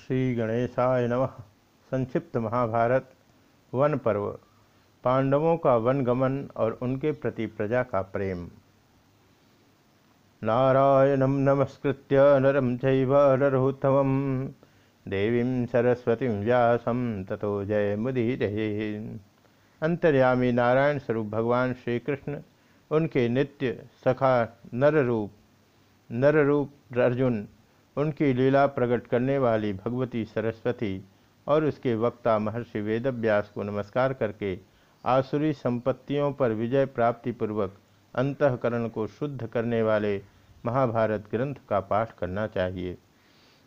श्री गणेशाय नमः। संक्षिप्त महाभारत, वन पर्व। पांडवों का वनगमन और उनके प्रति प्रजा का प्रेम। नारायणं नमस्कृत्य नरं चैव नरोत्तमं देवीं सरस्वतीं व्यासं ततो जय मुदीरये अंतर्यामी नारायण स्वरूप भगवान श्री कृष्ण उनके नित्य सखा नर रूप नर रूप अर्जुन उनकी लीला प्रकट करने वाली भगवती सरस्वती और उसके वक्ता महर्षि वेदव्यास को नमस्कार करके आसुरी संपत्तियों पर विजय प्राप्ति पूर्वक अंतकरण को शुद्ध करने वाले महाभारत ग्रंथ का पाठ करना चाहिए।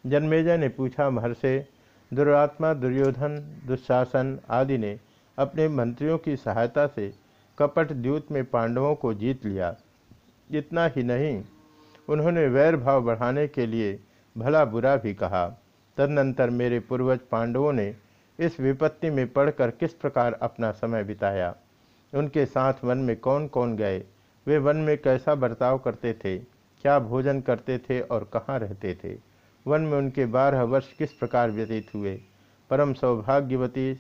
जन्मेजय ने पूछा, महर्षि, दुरात्मा, दुर्योधन, दुशासन आदि ने अपने मंत्रियों की सहायता से कपट द्यूत में पांडवों को जीत लिया। इतना ही नहीं, उन्होंने वैर भाव बढ़ाने के लिए भला बुरा भी कहा। तदनंतर मेरे पूर्वज पांडवों ने इस विपत्ति में पढ़कर किस प्रकार अपना समय बिताया? उनके साथ वन में कौन कौन गए? वे वन में कैसा बर्ताव करते थे? क्या भोजन करते थे और कहाँ रहते थे? वन में उनके बारह वर्ष किस प्रकार व्यतीत हुए? परम सौभाग्यवती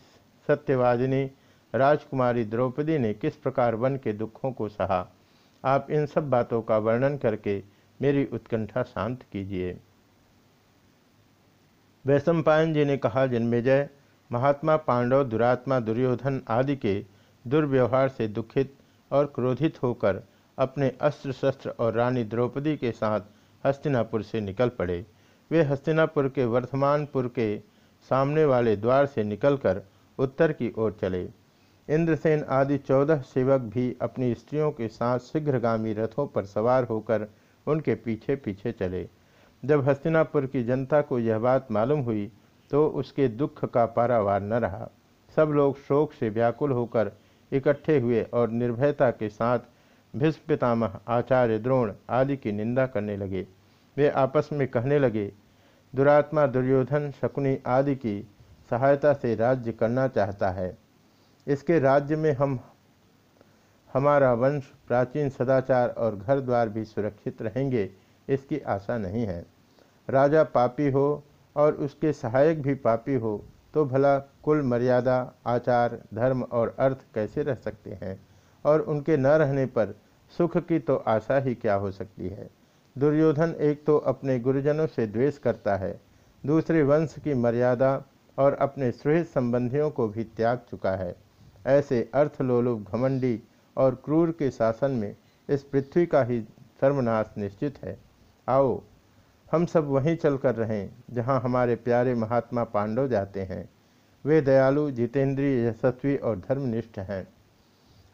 सत्यवादिनी राजकुमारी द्रौपदी ने किस प्रकार वन के दुखों को सहा? आप इन सब बातों का वर्णन करके मेरी उत्कंठा शांत कीजिए। वैशंपायन जी ने कहा, जन्मेजय, महात्मा पांडव, दुरात्मा, दुर्योधन आदि के दुर्व्यवहार से दुखित और क्रोधित होकर अपने अस्त्र शस्त्र और रानी द्रौपदी के साथ हस्तिनापुर से निकल पड़े। वे हस्तिनापुर के वर्धमानपुर के सामने वाले द्वार से निकलकर उत्तर की ओर चले। इंद्रसेन आदि चौदह सेवक भी अपनी स्त्रियों के साथ शीघ्रगामी रथों पर सवार होकर उनके पीछे पीछे चले। जब हस्तिनापुर की जनता को यह बात मालूम हुई तो उसके दुख का पारावार न रहा। सब लोग शोक से व्याकुल होकर इकट्ठे हुए और निर्भयता के साथ भीष्म पितामह आचार्य द्रोण आदि की निंदा करने लगे। वे आपस में कहने लगे, दुरात्मा, दुर्योधन, शकुनी आदि की सहायता से राज्य करना चाहता है। इसके राज्य में हम, हमारा वंश प्राचीन सदाचार और घर द्वार भी सुरक्षित रहेंगे, इसकी आशा नहीं है। राजा पापी हो और उसके सहायक भी पापी हो तो भला कुल मर्यादा, आचार, धर्म और अर्थ कैसे रह सकते हैं? और उनके न रहने पर सुख की तो आशा ही क्या हो सकती है? दुर्योधन एक तो अपने गुरुजनों से द्वेष करता है, दूसरे वंश की मर्यादा और अपने सुहृद संबंधियों को भी त्याग चुका है। ऐसे अर्थलोलुप घमंडी और क्रूर के शासन में इस पृथ्वी का ही सर्वनाश निश्चित है। आओ हम सब वहीं चल कर रहें, जहाँ हमारे प्यारे महात्मा पांडव जाते हैं। वे दयालु, जितेंद्रीय, यशस्वी और धर्मनिष्ठ हैं।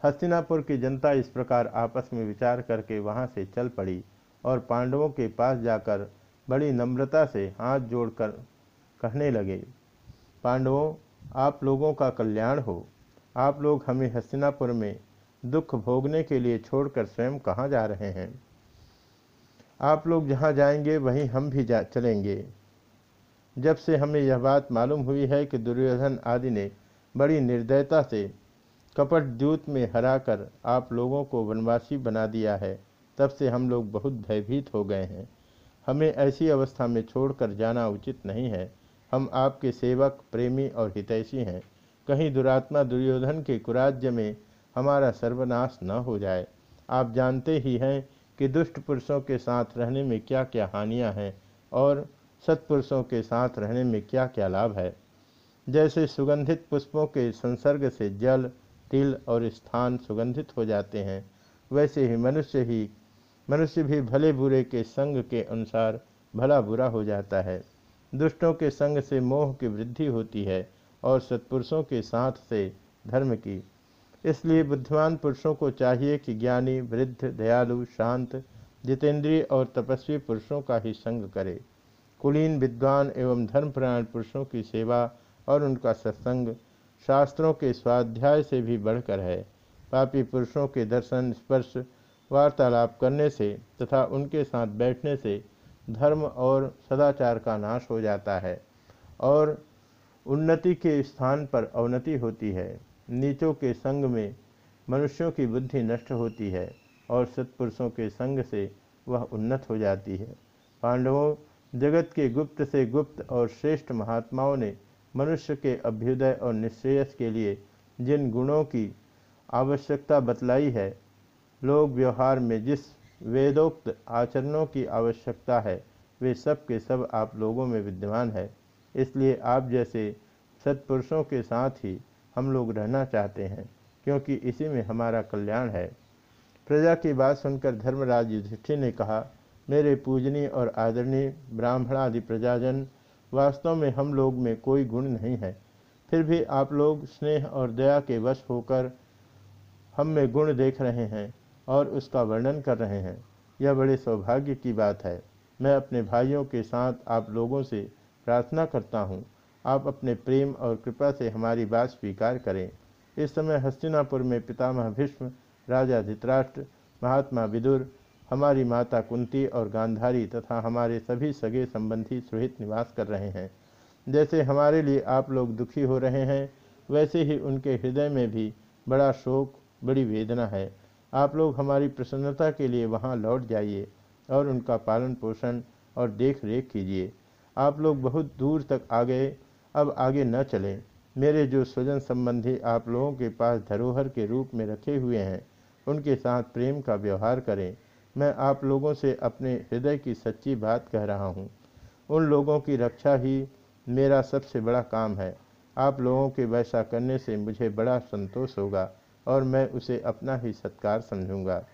हस्तिनापुर की जनता इस प्रकार आपस में विचार करके वहाँ से चल पड़ी और पांडवों के पास जाकर बड़ी नम्रता से हाथ जोड़कर कहने लगे, पांडवों, आप लोगों का कल्याण हो। आप लोग हमें हस्तिनापुर में दुख भोगने के लिए छोड़कर स्वयं कहाँ जा रहे हैं? आप लोग जहाँ जाएँगे, वहीं हम भी जा चलेंगे। जब से हमें यह बात मालूम हुई है कि दुर्योधन आदि ने बड़ी निर्दयता से कपट द्यूत में हराकर आप लोगों को वनवासी बना दिया है, तब से हम लोग बहुत भयभीत हो गए हैं। हमें ऐसी अवस्था में छोड़कर जाना उचित नहीं है। हम आपके सेवक, प्रेमी और हितैषी हैं। कहीं दुरात्मा दुर्योधन के कुराज्य में हमारा सर्वनाश न हो जाए। आप जानते ही हैं कि दुष्ट पुरुषों के साथ रहने में क्या क्या हानियाँ हैं और सत्पुरुषों के साथ रहने में क्या क्या लाभ है? जैसे सुगंधित पुष्पों के संसर्ग से जल, तिल और स्थान सुगंधित हो जाते हैं, वैसे ही मनुष्य ही, मनुष्य भी भले बुरे के संग के अनुसार भला बुरा हो जाता है। दुष्टों के संग से मोह की वृद्धि होती है और सत्पुरुषों के साथ से धर्म की इसलिए बुद्धिमान पुरुषों को चाहिए कि ज्ञानी, वृद्ध, दयालु, शांत, जितेंद्रीय और तपस्वी पुरुषों का ही संग करे। कुलीन विद्वान एवं धर्मप्राण पुरुषों की सेवा और उनका सत्संग शास्त्रों के स्वाध्याय से भी बढ़कर है। पापी पुरुषों के दर्शन, स्पर्श, वार्तालाप करने से तथा उनके साथ बैठने से धर्म और सदाचार का नाश हो जाता है और उन्नति के स्थान पर अवनति होती है। नीचों के संग में मनुष्यों की बुद्धि नष्ट होती है और सत्पुरुषों के संग से वह उन्नत हो जाती है। पांडवों, जगत के गुप्त से गुप्त और श्रेष्ठ महात्माओं ने मनुष्य के अभ्युदय और निश्रेयस के लिए जिन गुणों की आवश्यकता बतलाई है लोग व्यवहार में जिस वेदोक्त आचरणों की आवश्यकता है, वे सब के सब आप लोगों में विद्यमान है। इसलिए आप जैसे सत्पुरुषों के साथ ही हम लोग रहना चाहते हैं, क्योंकि इसी में हमारा कल्याण है। प्रजा की बात सुनकर धर्मराज युधिष्ठिर ने कहा, मेरे पूजनीय और आदरणीय ब्राह्मण आदि प्रजाजन, वास्तव में हम लोग में कोई गुण नहीं है। फिर भी आप लोग स्नेह और दया के वश होकर हम में गुण देख रहे हैं और उसका वर्णन कर रहे हैं। यह बड़े सौभाग्य की बात है। मैं अपने भाइयों के साथ आप लोगों से प्रार्थना करता हूँ आप अपने प्रेम और कृपा से हमारी बात स्वीकार करें। इस समय हस्तिनापुर में पितामह भीष्म, राजा धित्राष्ट्र, महात्मा विदुर, हमारी माता कुंती और गांधारी तथा हमारे सभी सगे संबंधी सुहित निवास कर रहे हैं। जैसे हमारे लिए आप लोग दुखी हो रहे हैं, वैसे ही उनके हृदय में भी बड़ा शोक, बड़ी वेदना है। आप लोग हमारी प्रसन्नता के लिए वहाँ लौट जाइए और उनका पालन पोषण और देख रेख कीजिए। आप लोग बहुत दूर तक आ गए अब आगे न चलें। मेरे जो स्वजन संबंधी आप लोगों के पास धरोहर के रूप में रखे हुए हैं, उनके साथ प्रेम का व्यवहार करें। मैं आप लोगों से अपने हृदय की सच्ची बात कह रहा हूँ। उन लोगों की रक्षा ही मेरा सबसे बड़ा काम है। आप लोगों के वैसा करने से मुझे बड़ा संतोष होगा और मैं उसे अपना ही सत्कार समझूँगा।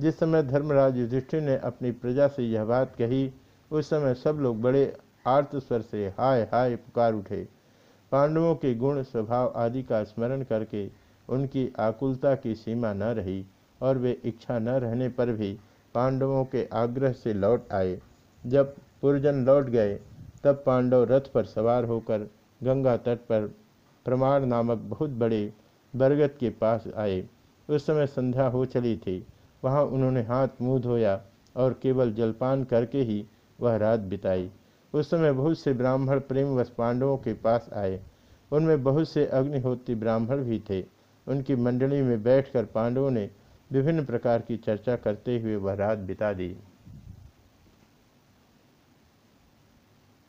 जिस समय धर्मराज युधिष्ठिर ने अपनी प्रजा से यह बात कही, उस समय सब लोग बड़े आर्त स्वर से हाय हाय पुकार उठे। पांडवों के गुण स्वभाव आदि का स्मरण करके उनकी आकुलता की सीमा न रही और वे इच्छा न रहने पर भी पांडवों के आग्रह से लौट आए। जब पुरजन लौट गए, तब पांडव रथ पर सवार होकर गंगा तट पर प्रमाण नामक बहुत बड़े बरगद के पास आए। उस समय संध्या हो चली थी। वहाँ उन्होंने हाथ मुँह धोया और केवल जलपान करके ही वह रात बिताई। उस समय बहुत से ब्राह्मण प्रेमवश पांडवों के पास आए। उनमें बहुत से अग्निहोत्री ब्राह्मण भी थे। उनकी मंडली में बैठकर पांडवों ने विभिन्न प्रकार की चर्चा करते हुए वह रात बिता दी।